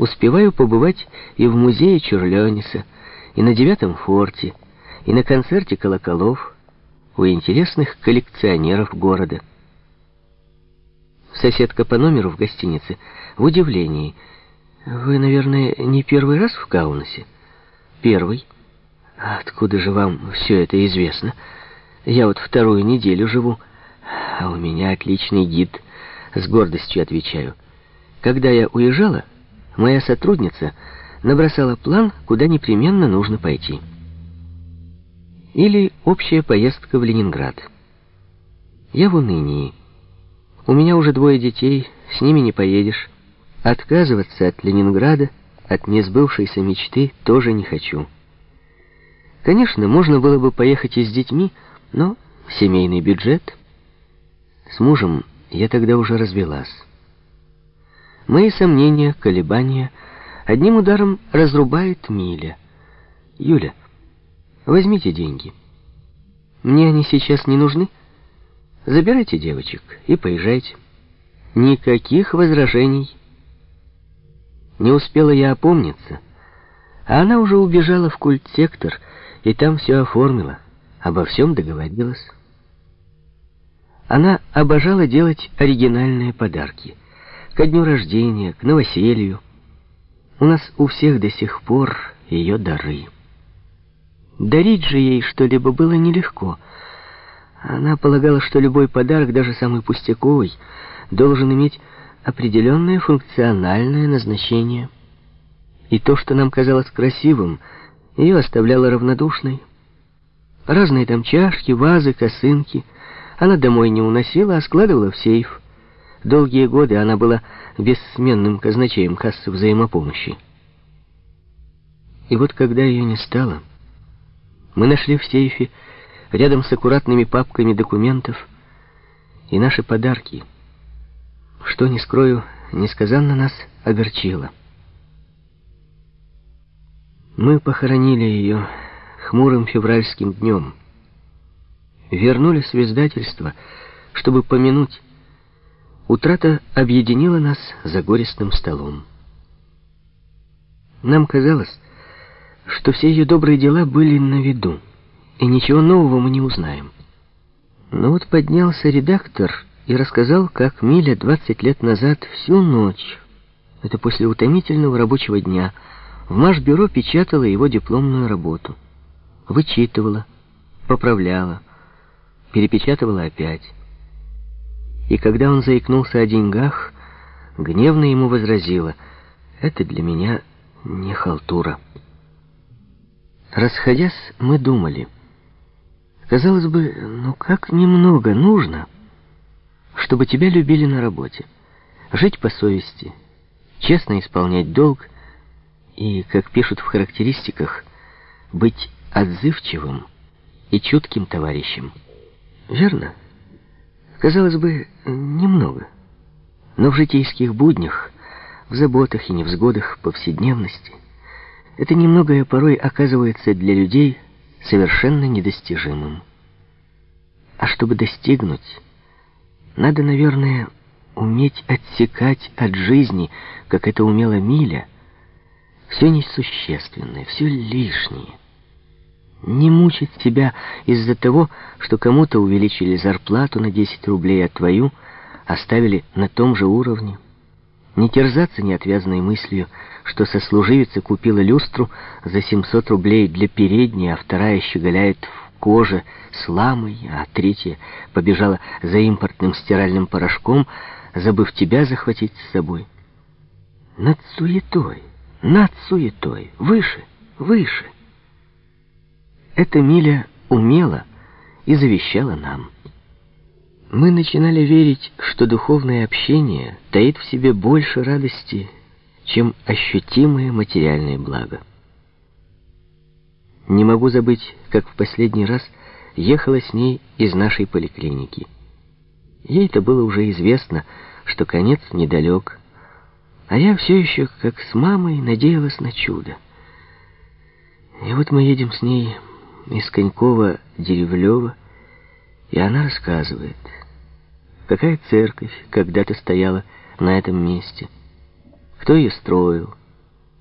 успеваю побывать и в музее Чурлёниса, и на девятом форте, и на концерте колоколов у интересных коллекционеров города. Соседка по номеру в гостинице в удивлении. «Вы, наверное, не первый раз в Каунасе?» «Первый». «А откуда же вам все это известно? Я вот вторую неделю живу, а у меня отличный гид, с гордостью отвечаю. Когда я уезжала, моя сотрудница набросала план, куда непременно нужно пойти». Или общая поездка в Ленинград. Я в унынии. У меня уже двое детей, с ними не поедешь. Отказываться от Ленинграда, от несбывшейся мечты, тоже не хочу. Конечно, можно было бы поехать и с детьми, но семейный бюджет. С мужем я тогда уже развелась. Мои сомнения, колебания одним ударом разрубает Миля. Юля, Возьмите деньги. Мне они сейчас не нужны. Забирайте девочек и поезжайте. Никаких возражений. Не успела я опомниться, а она уже убежала в культ-сектор и там все оформила, обо всем договорилась. Она обожала делать оригинальные подарки. Ко дню рождения, к новоселью. У нас у всех до сих пор ее дары. Дарить же ей что-либо было нелегко. Она полагала, что любой подарок, даже самый пустяковый, должен иметь определенное функциональное назначение. И то, что нам казалось красивым, ее оставляло равнодушной. Разные там чашки, вазы, косынки она домой не уносила, а складывала в сейф. Долгие годы она была бессменным казначеем кассы взаимопомощи. И вот когда ее не стало... Мы нашли в сейфе, рядом с аккуратными папками документов, и наши подарки. Что, не скрою, несказанно нас огорчило. Мы похоронили ее хмурым февральским днем. Вернулись в издательство, чтобы помянуть. Утрата объединила нас за горестным столом. Нам казалось, что все ее добрые дела были на виду, и ничего нового мы не узнаем. Но вот поднялся редактор и рассказал, как Миля 20 лет назад всю ночь, это после утомительного рабочего дня, в Маш-бюро печатала его дипломную работу. Вычитывала, поправляла, перепечатывала опять. И когда он заикнулся о деньгах, гневно ему возразила, «Это для меня не халтура». Расходясь, мы думали, казалось бы, ну как немного нужно, чтобы тебя любили на работе, жить по совести, честно исполнять долг и, как пишут в характеристиках, быть отзывчивым и чутким товарищем. Верно? Казалось бы, немного. Но в житейских буднях, в заботах и невзгодах повседневности это немногое порой оказывается для людей совершенно недостижимым. А чтобы достигнуть, надо, наверное, уметь отсекать от жизни, как это умела Миля, все несущественное, все лишнее. Не мучить себя из-за того, что кому-то увеличили зарплату на 10 рублей, а твою оставили на том же уровне. Не терзаться неотвязной мыслью, что сослуживица купила люстру за 700 рублей для передней, а вторая щеголяет в коже с ламой, а третья побежала за импортным стиральным порошком, забыв тебя захватить с собой. Над суетой, над суетой, выше, выше. Эта Миля умела и завещала нам. Мы начинали верить, что духовное общение таит в себе больше радости, чем ощутимые материальные блага. Не могу забыть, как в последний раз ехала с ней из нашей поликлиники. Ей-то было уже известно, что конец недалек, а я все еще, как с мамой, надеялась на чудо. И вот мы едем с ней из Конькова-Деревлева, и она рассказывает, какая церковь когда-то стояла на этом месте, кто ее строил,